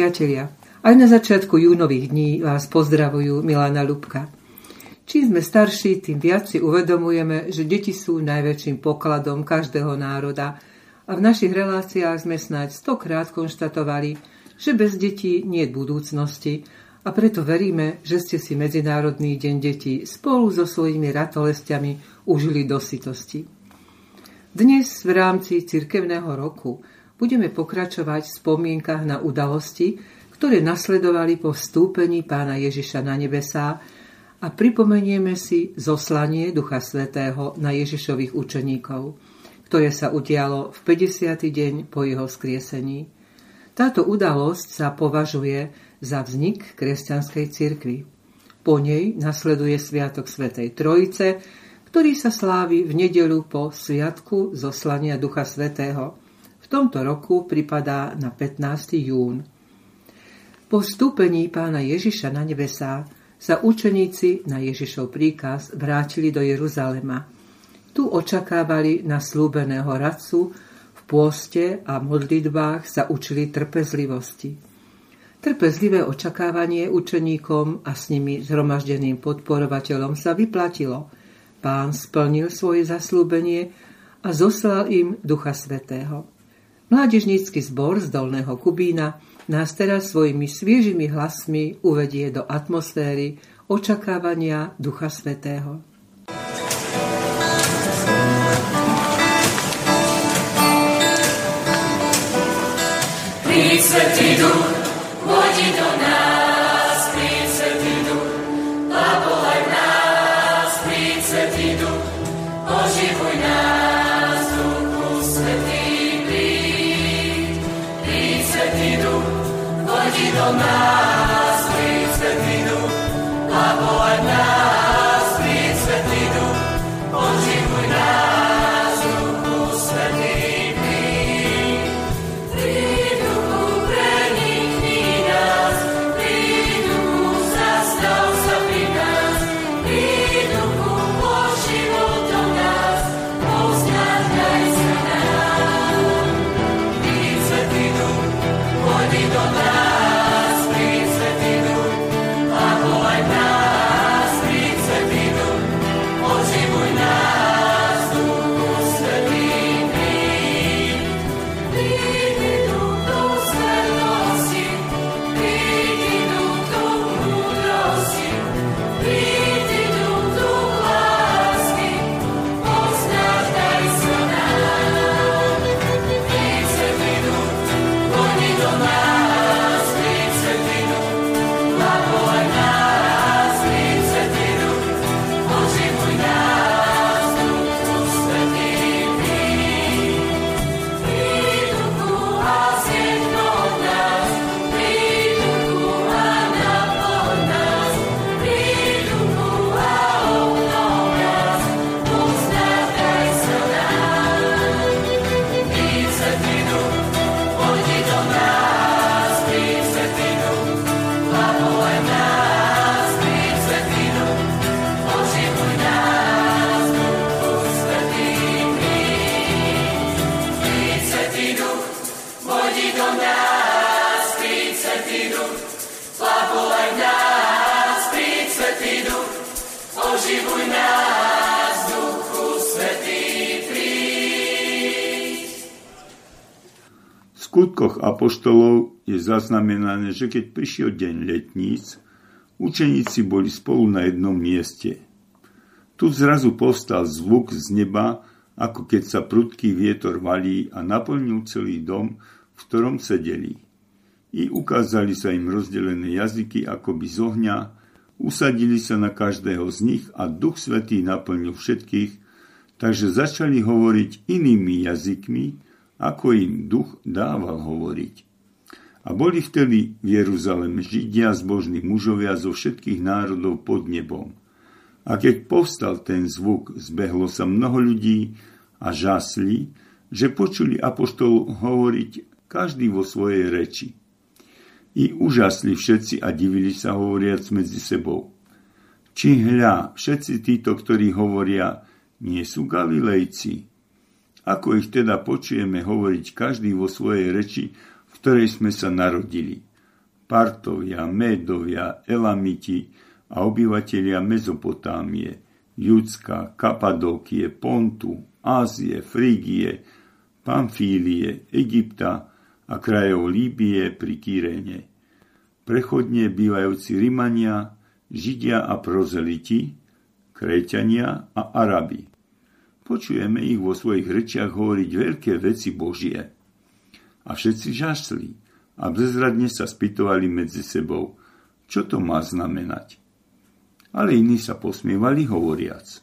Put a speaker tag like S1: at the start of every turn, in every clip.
S1: priatelia, aj na začiatku júnových dní vás pozdravujú Milana Lubka. Čím sme starší, tým viac si uvedomujeme, že deti sú najväčším pokladom každého národa a v našich reláciách sme snáď stokrát konštatovali, že bez detí nie je budúcnosti a preto veríme, že ste si Medzinárodný deň detí spolu so svojimi ratolestiami užili do sytosti. Dnes v rámci cirkevného roku budeme pokračovať v spomienkach na udalosti, ktoré nasledovali po vstúpení pána Ježiša na nebesá a pripomenieme si zoslanie Ducha Svetého na Ježišových učeníkov, ktoré sa udialo v 50. deň po jeho skriesení. Táto udalosť sa považuje za vznik kresťanskej cirkvi. Po nej nasleduje Sviatok Svetej Trojice, ktorý sa slávi v nedelu po Sviatku zoslania Ducha Svetého – tomto roku pripadá na 15. jún. Po vstúpení pána Ježiša na nebesá sa učeníci na Ježišov príkaz vrátili do Jeruzalema. Tu očakávali na slúbeného radcu, v pôste a modlitbách sa učili trpezlivosti. Trpezlivé očakávanie učeníkom a s nimi zhromaždeným podporovateľom sa vyplatilo. Pán splnil svoje zaslúbenie a zoslal im Ducha Svetého. Mládežnícky zbor z Dolného Kubína nás teraz svojimi sviežimi hlasmi uvedie do atmosféry očakávania Ducha Svetého. Príď Svetý Duch, vodi do nás, do
S2: apoštolov je zaznamenané, že keď prišiel deň letníc, učeníci boli spolu na jednom mieste. Tu zrazu postal zvuk z neba, ako keď sa prudký vietor valí a naplnil celý dom, v ktorom sedeli. I ukázali sa im rozdelené jazyky akoby z ohňa, usadili sa na každého z nich a Duch Svetý naplnil všetkých, takže začali hovoriť inými jazykmi, ako im duch dával hovoriť. A boli vtedy v Jeruzaleme Židia, zbožní mužovia zo všetkých národov pod nebom. A keď povstal ten zvuk, zbehlo sa mnoho ľudí a žasli, že počuli apoštol hovoriť každý vo svojej reči. I úžasli všetci a divili sa hovoriac medzi sebou. Či hľa, všetci títo, ktorí hovoria, nie sú Galilejci, ako ich teda počujeme hovoriť každý vo svojej reči, v ktorej sme sa narodili. Partovia, Médovia, Elamiti a obyvatelia Mezopotámie, Judska, Kapadókie, Pontu, Ázie, Frígie, Pamfílie, Egypta a krajov Líbie pri Kyrene. Prechodne bývajúci Rimania, Židia a prozeliti, Kréťania a Arabi. Počujeme ich vo svojich rečiach hovoriť veľké veci Božie. A všetci žasli a bezradne sa spýtovali medzi sebou, čo to má znamenať. Ale iní sa posmievali hovoriac.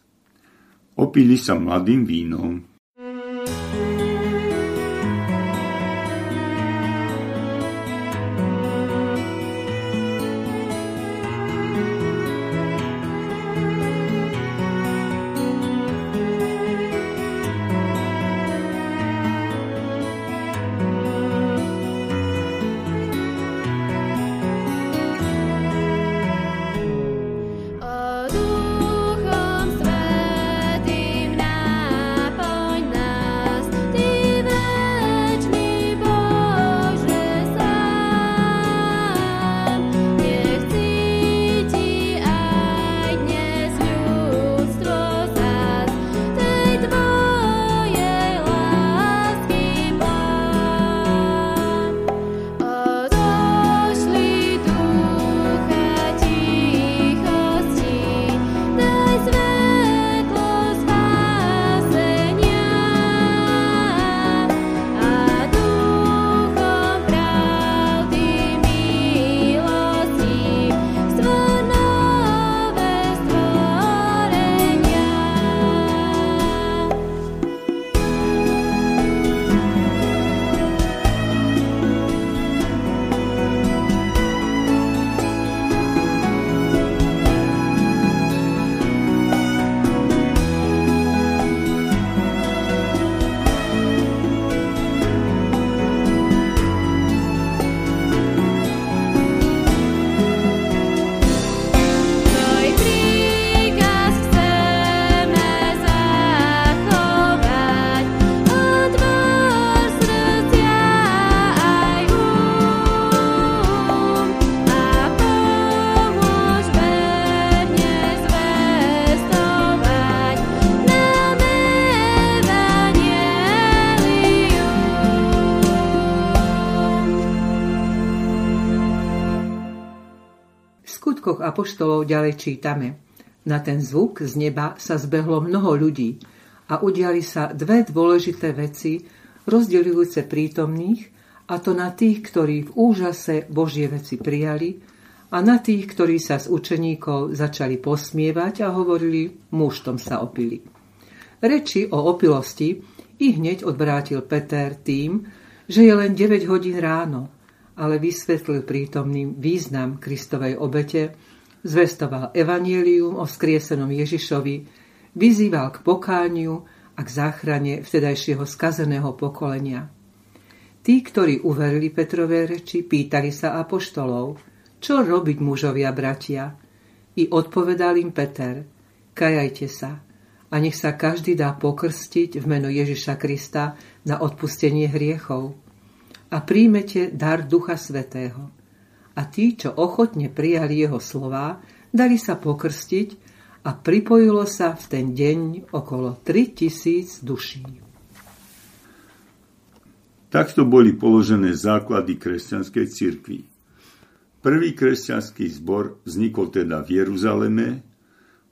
S2: Opili sa mladým vínom,
S1: apoštolov ďalej čítame. Na ten zvuk z neba sa zbehlo mnoho ľudí a udiali sa dve dôležité veci, rozdeľujúce prítomných, a to na tých, ktorí v úžase Božie veci prijali, a na tých, ktorí sa z učeníkov začali posmievať a hovorili, muštom sa opili. Reči o opilosti i hneď odvrátil Peter tým, že je len 9 hodín ráno ale vysvetlil prítomným význam Kristovej obete, zvestoval evanielium o skriesenom Ježišovi, vyzýval k pokániu a k záchrane vtedajšieho skazeného pokolenia. Tí, ktorí uverili Petrové reči, pýtali sa apoštolov, čo robiť mužovia bratia? I odpovedal im Peter, kajajte sa a nech sa každý dá pokrstiť v meno Ježiša Krista na odpustenie hriechov a príjmete dar Ducha Svetého. A tí, čo ochotne prijali jeho slová, dali sa pokrstiť a pripojilo sa v ten deň okolo 3000 duší.
S2: Takto boli položené základy kresťanskej cirkvi. Prvý kresťanský zbor vznikol teda v Jeruzaleme,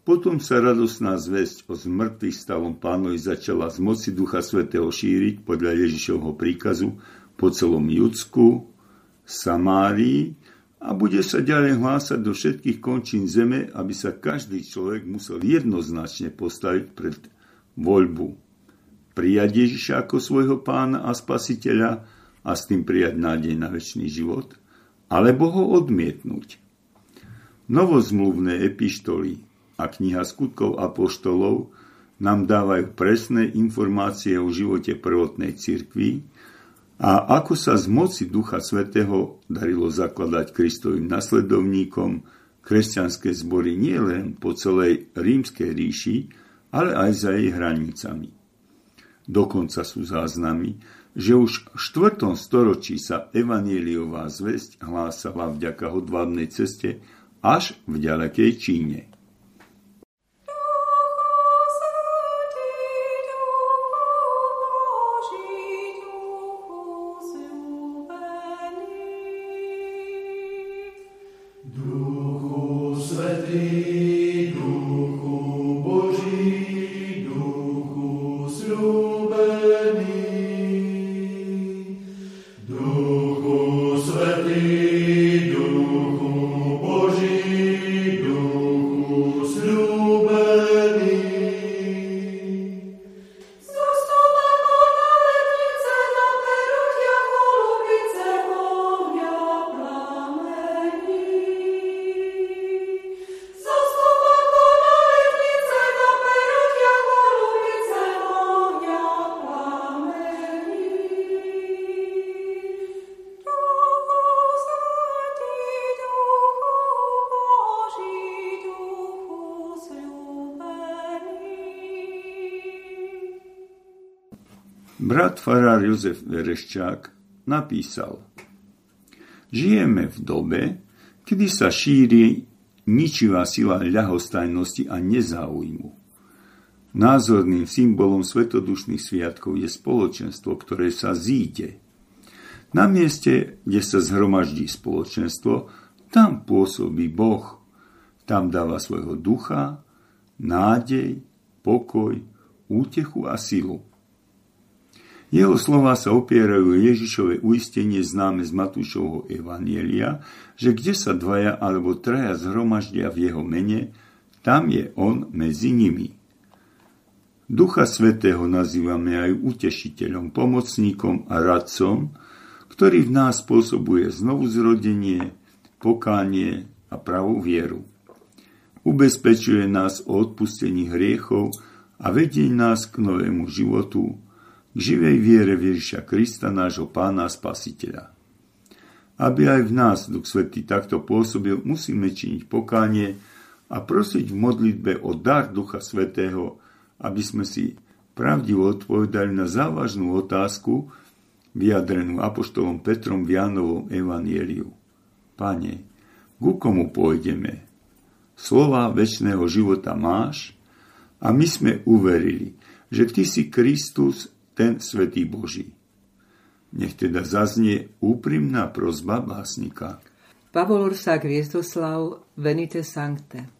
S2: potom sa radosná zväzť o zmrtvých stavom pánovi začala z moci Ducha Svetého šíriť podľa Ježišovho príkazu po celom Judsku, Samárii a bude sa ďalej hlásať do všetkých končín zeme, aby sa každý človek musel jednoznačne postaviť pred voľbu. Prijať Ježiša ako svojho pána a spasiteľa a s tým prijať nádej na väčší život, alebo ho odmietnúť. Novozmluvné epištoly a kniha skutkov apoštolov nám dávajú presné informácie o živote prvotnej cirkvi, a ako sa z moci Ducha Svetého darilo zakladať Kristovým nasledovníkom kresťanské zbory nielen po celej rímskej ríši, ale aj za jej hranicami. Dokonca sú záznamy, že už v 4. storočí sa evanieliová zväzť hlásala vďaka hodvábnej ceste až v ďalekej Číne. Brat farár Jozef Vereščák napísal Žijeme v dobe, kedy sa šíri ničivá sila ľahostajnosti a nezáujmu. Názorným symbolom svetodušných sviatkov je spoločenstvo, ktoré sa zíde. Na mieste, kde sa zhromaždí spoločenstvo, tam pôsobí Boh. Tam dáva svojho ducha, nádej, pokoj, útechu a silu. Jeho slova sa opierajú Ježišové uistenie známe z Matúšovho Evanielia, že kde sa dvaja alebo traja zhromaždia v jeho mene, tam je on medzi nimi. Ducha Svetého nazývame aj utešiteľom, pomocníkom a radcom, ktorý v nás spôsobuje znovu zrodenie, pokánie a pravú vieru. Ubezpečuje nás o odpustení hriechov a vedie nás k novému životu, k živej viere Ježiša Krista, nášho pána a spasiteľa. Aby aj v nás Duch Svetý takto pôsobil, musíme činiť pokánie a prosiť v modlitbe o dar Ducha Svetého, aby sme si pravdivo odpovedali na závažnú otázku, vyjadrenú apoštolom Petrom v Jánovom evanieliu. Pane, ku komu pôjdeme? Slova väčšného života máš a my sme uverili, že Ty si Kristus, ten Svetý Boží. Nech teda zaznie úprimná prozba básnika.
S1: Pavol Orsák Viezdoslav Venite Sancte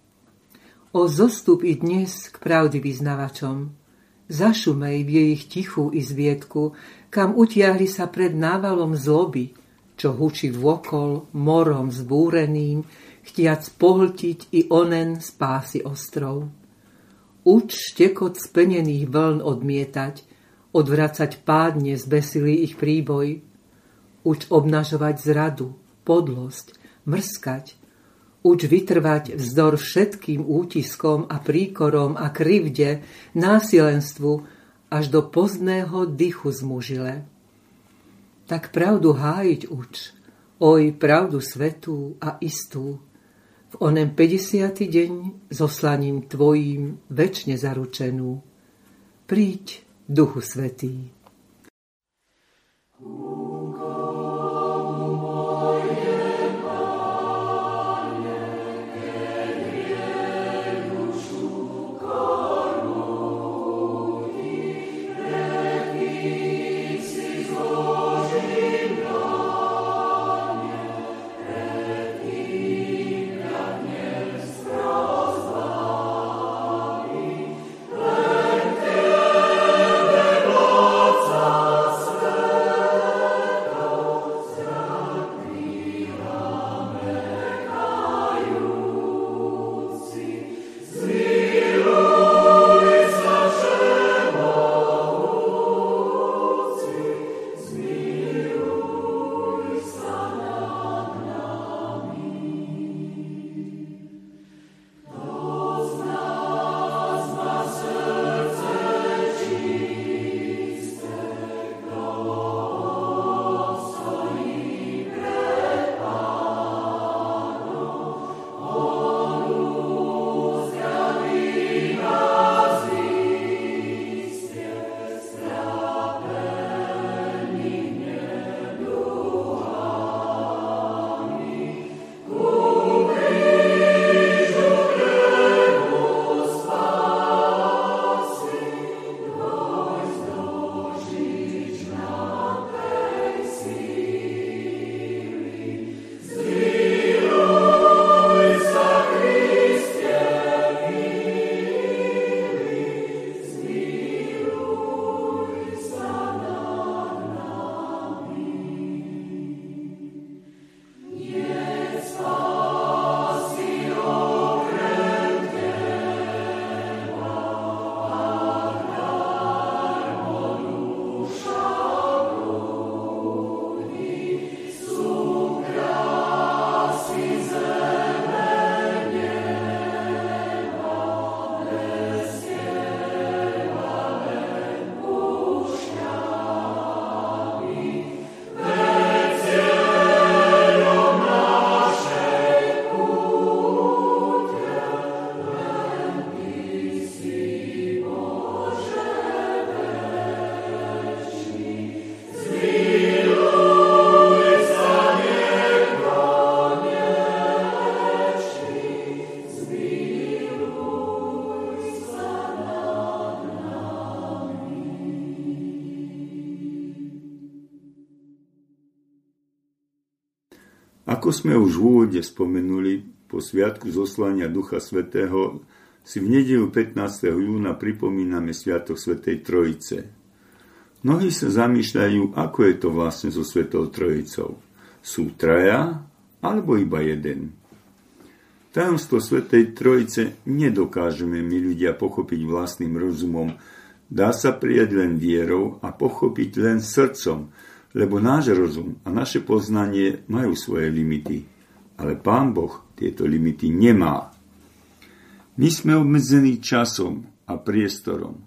S1: O zostup i dnes k pravdy vyznavačom, zašumej v jej tichú izvietku, kam utiahli sa pred návalom zloby, čo hučí vôkol morom zbúreným, chtiac pohltiť i onen spásy ostrov. Uč štekot splnených vln odmietať, odvracať pádne zbesilý ich príboj, uč obnažovať zradu, podlosť, mrskať, uč vytrvať vzdor všetkým útiskom a príkorom a krivde, násilenstvu až do pozného dychu zmužile. Tak pravdu hájiť uč, oj pravdu svetú a istú, v onem 50. deň zoslaním tvojím večne zaručenú. Príď, Duchu Svetý.
S2: Ako sme už v úvode spomenuli, po sviatku zoslania Ducha Svetého si v nedelu 15. júna pripomíname Sviatok Svetej Trojice. Mnohí sa zamýšľajú, ako je to vlastne so Svetou Trojicou. Sú traja, alebo iba jeden. Tajomstvo Svetej Trojice nedokážeme my ľudia pochopiť vlastným rozumom. Dá sa prijať len vierou a pochopiť len srdcom, lebo náš rozum a naše poznanie majú svoje limity. Ale Pán Boh tieto limity nemá. My sme obmedzení časom a priestorom.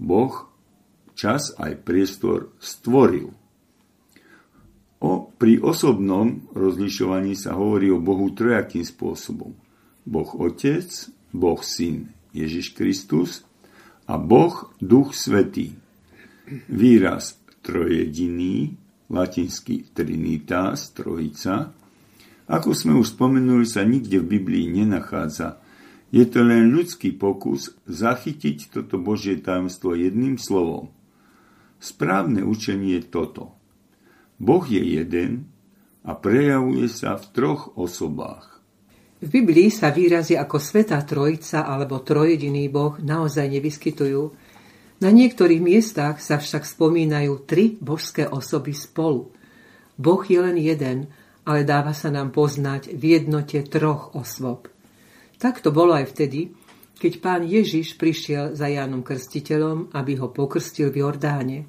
S2: Boh čas aj priestor stvoril. O, pri osobnom rozlišovaní sa hovorí o Bohu trojakým spôsobom. Boh Otec, Boh Syn Ježiš Kristus a Boh Duch Svetý. Výraz trojediný, latinský trinitas, trojica, ako sme už spomenuli, sa nikde v Biblii nenachádza. Je to len ľudský pokus zachytiť toto Božie tajomstvo jedným slovom. Správne učenie je toto – Boh je jeden a prejavuje sa v troch osobách.
S1: V Biblii sa výrazy ako Svetá Trojica alebo Trojediný Boh naozaj nevyskytujú. Na niektorých miestach sa však spomínajú tri božské osoby spolu. Boh je len jeden, ale dáva sa nám poznať v jednote troch osôb. Tak to bolo aj vtedy, keď pán Ježiš prišiel za Jánom Krstiteľom, aby ho pokrstil v Jordáne.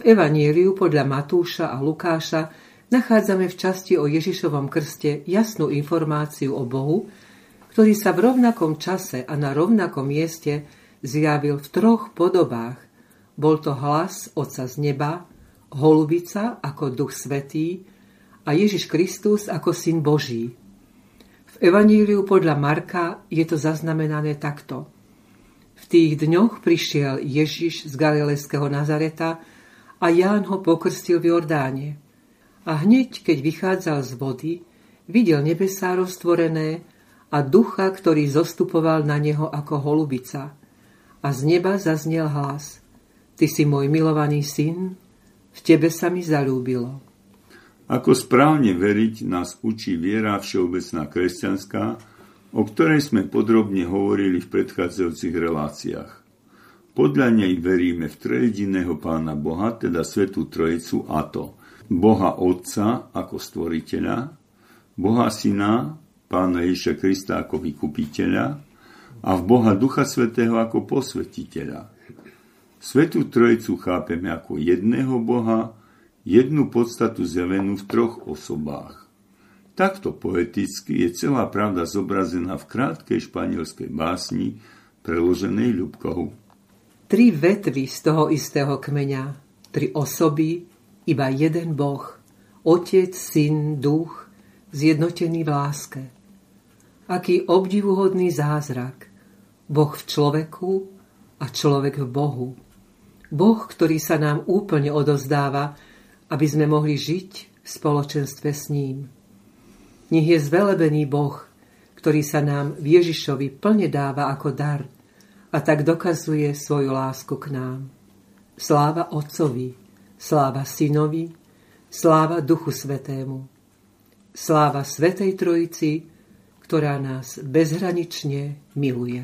S1: V Evanieliu podľa Matúša a Lukáša nachádzame v časti o Ježišovom krste jasnú informáciu o Bohu, ktorý sa v rovnakom čase a na rovnakom mieste zjavil v troch podobách. Bol to hlas Otca z neba, holubica ako Duch Svetý a Ježiš Kristus ako Syn Boží. V Evaníliu podľa Marka je to zaznamenané takto. V tých dňoch prišiel Ježiš z Galilejského Nazareta a Ján ho pokrstil v Jordáne. A hneď, keď vychádzal z vody, videl nebesá roztvorené a ducha, ktorý zostupoval na neho ako holubica. A z neba zaznel hlas. Ty si môj milovaný syn, v tebe sa mi zalúbilo.
S2: Ako správne veriť nás učí viera všeobecná kresťanská, o ktorej sme podrobne hovorili v predchádzajúcich reláciách. Podľa nej veríme v trojediného Pána Boha, teda Svetú Trojicu, a to Boha Otca ako stvoriteľa, Boha Syna, Pána Ježiša Krista ako vykupiteľa a v Boha Ducha Svetého ako posvetiteľa. Svetú Trojicu chápeme ako jedného Boha, jednu podstatu zjavenú v troch osobách. Takto poeticky je celá pravda zobrazená v krátkej španielskej básni, preloženej Ľubkou
S1: tri vetvy z toho istého kmeňa, tri osoby, iba jeden Boh, Otec, Syn, Duch, zjednotený v láske. Aký obdivuhodný zázrak. Boh v človeku a človek v Bohu. Boh, ktorý sa nám úplne odozdáva, aby sme mohli žiť v spoločenstve s ním. Nech je zvelebený Boh, ktorý sa nám v Ježišovi plne dáva ako dar – a tak dokazuje svoju lásku k nám. Sláva Otcovi, sláva Synovi, sláva Duchu Svetému. Sláva Svetej Trojici, ktorá nás bezhranične miluje.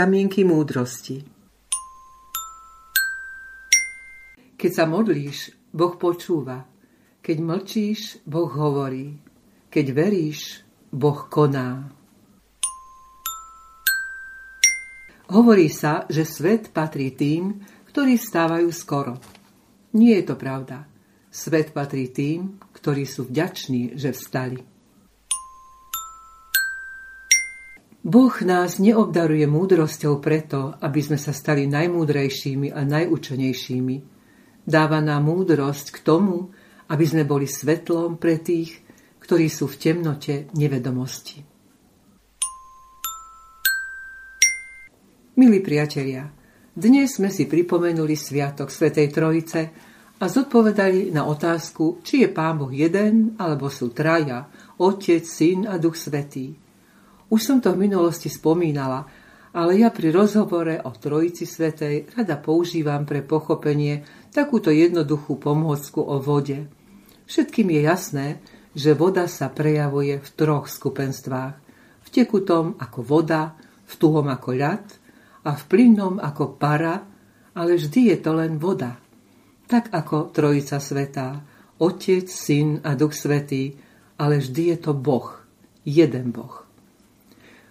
S1: Kamienky múdrosti. Keď sa modlíš, Boh počúva. Keď mlčíš, Boh hovorí. Keď veríš, Boh koná. Hovorí sa, že svet patrí tým, ktorí stávajú skoro. Nie je to pravda. Svet patrí tým, ktorí sú vďační, že vstali. Boh nás neobdaruje múdrosťou preto, aby sme sa stali najmúdrejšími a najúčenejšími. Dáva nám múdrosť k tomu, aby sme boli svetlom pre tých, ktorí sú v temnote nevedomosti. Milí priatelia, dnes sme si pripomenuli Sviatok Svetej Trojice a zodpovedali na otázku, či je Pán Boh jeden, alebo sú traja, Otec, Syn a Duch Svetý. Už som to v minulosti spomínala, ale ja pri rozhovore o Trojici Svetej rada používam pre pochopenie takúto jednoduchú pomôcku o vode. Všetkým je jasné, že voda sa prejavuje v troch skupenstvách. V tekutom ako voda, v tuhom ako ľad a v plynnom ako para, ale vždy je to len voda. Tak ako Trojica Svetá, Otec, Syn a Duch Svetý, ale vždy je to Boh, jeden Boh.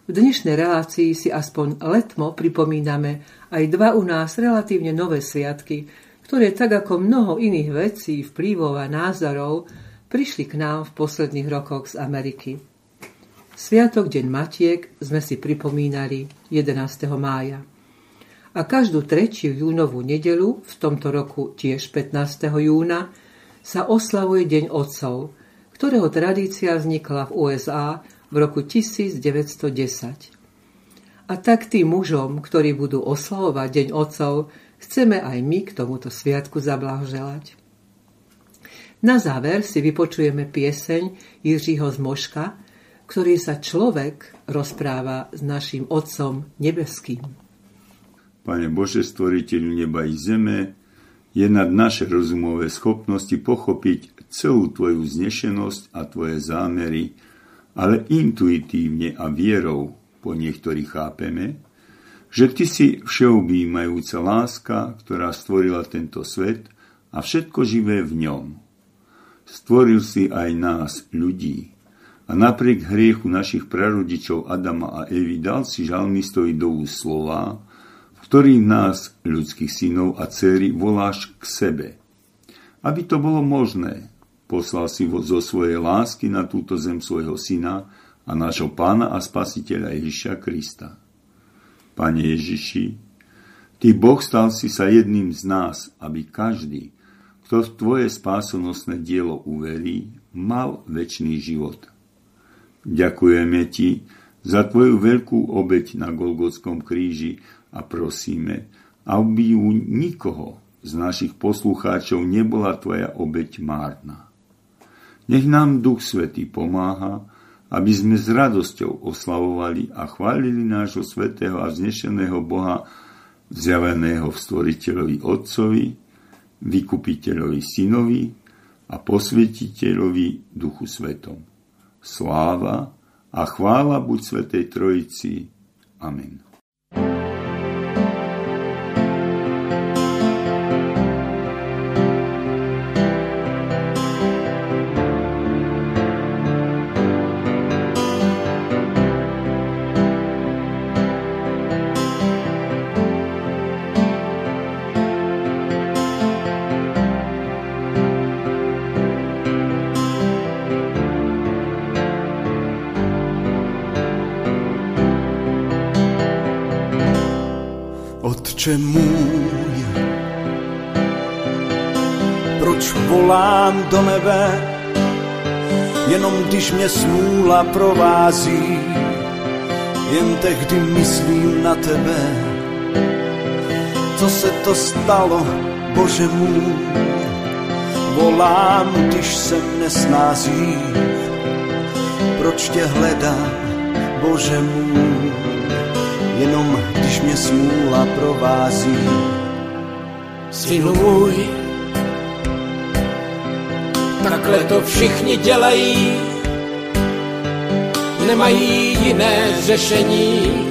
S1: V dnešnej relácii si aspoň letmo pripomíname aj dva u nás relatívne nové sviatky, ktoré tak ako mnoho iných vecí, vplyvov a názorov prišli k nám v posledných rokoch z Ameriky. Sviatok Deň Matiek sme si pripomínali 11. mája. A každú tretiu júnovú nedelu, v tomto roku tiež 15. júna, sa oslavuje Deň Otcov, ktorého tradícia vznikla v USA v roku 1910. A tak tým mužom, ktorí budú oslavovať Deň Otcov, chceme aj my k tomuto sviatku zablahoželať. Na záver si vypočujeme pieseň Jiřího Zmoška, ktorý sa človek rozpráva s našim Otcom nebeským.
S2: Pane Bože, stvoriteľu neba i zeme, je nad naše rozumové schopnosti pochopiť celú Tvoju znešenosť a Tvoje zámery, ale intuitívne a vierou po niektorých chápeme, že Ty si všeobjímajúca láska, ktorá stvorila tento svet a všetko živé v ňom. Stvoril si aj nás, ľudí, a napriek hriechu našich prarodičov Adama a Evy dal si žalmistovi do slova, v ktorých nás, ľudských synov a dcery, voláš k sebe. Aby to bolo možné, poslal si zo svojej lásky na túto zem svojho syna a nášho pána a spasiteľa Ježiša Krista. Pane Ježiši, Ty Boh stal si sa jedným z nás, aby každý, kto v Tvoje spásonosné dielo uverí, mal väčší život. Ďakujeme Ti za Tvoju veľkú obeď na Golgotskom kríži a prosíme, aby u nikoho z našich poslucháčov nebola Tvoja obeď márna. Nech nám Duch Svetý pomáha, aby sme s radosťou oslavovali a chválili nášho svetého a vznešeného Boha, zjaveného v Stvoriteľovi Otcovi, Vykupiteľovi Synovi a Posvetiteľovi Duchu Svetom sláva a chvála buď Svetej Trojici. Amen.
S3: Nebe, jenom když mě smůla provází, jen tehdy myslím na tebe. Co se to stalo, Bože můj, volám, když jsem nesnází, proč tě hledám, Bože můj, jenom když mě smůla provází.
S4: Synu můj, takhle to všichni dělají, nemají jiné řešení.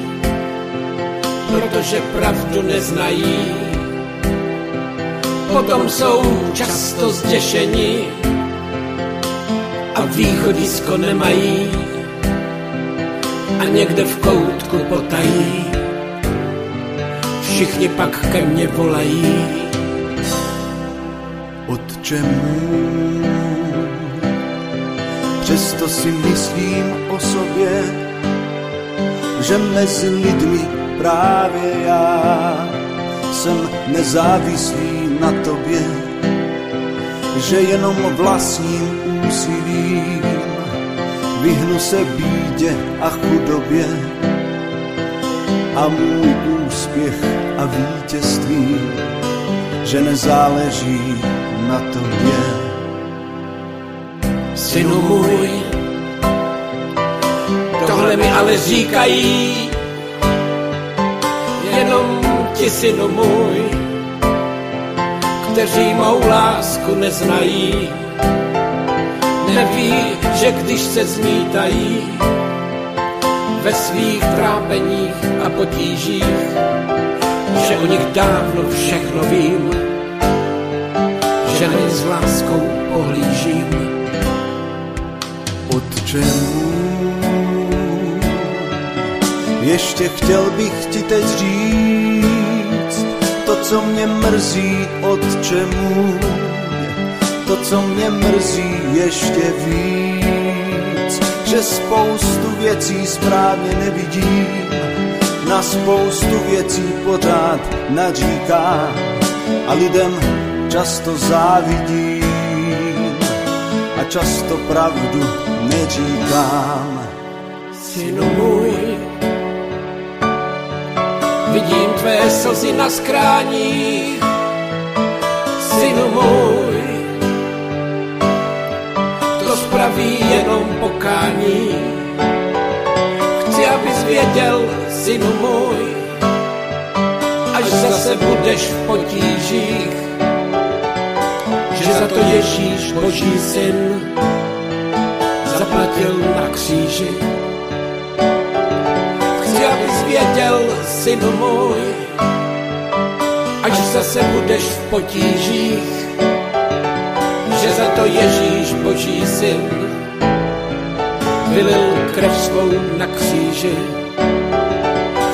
S4: protože pravdu neznají. Potom jsou často zděšeni a východisko nemají a někde v koutku potají. Všichni pak ke mně volají.
S3: Otče přesto si myslím o sobě, že mezi lidmi právě já jsem nezávislý na tobě, že jenom vlastním úsilím vyhnu se bídě a chudobě a můj úspěch a vítězství, že nezáleží na tobě.
S4: Synu můj, tohle mi ale říkají, jenom ti synu můj, kteří mou lásku neznají. Neví, že když se zmítají ve svých trápeních a potížích, že o nich dávno všechno vím, že na ně s láskou pohlížím.
S3: Otče ještě chtěl bych ti teď říct to, co mě mrzí, Otče můj, to, co mě mrzí ještě víc, že spoustu věcí správně nevidím, na spoustu věcí pořád naříkám a lidem často závidím a často pravdu neříkám.
S4: Synu můj, vidím tvé slzy na skráních, synu můj, to spraví jenom pokání. Chci, abys věděl, synu můj, až zase budeš v potížích, že za to Ježíš Boží syn zaplatil na kříži. Chci, abys věděl, synu můj, až zase budeš v potížích, že za to Ježíš Boží syn vylil krev svou na kříži.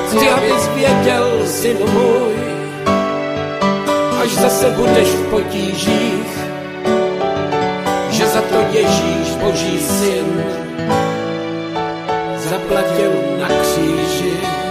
S4: Chci, abys věděl, synu můj, až zase budeš v potížích, za to Ježíš Boží syn zaplatil na kříži.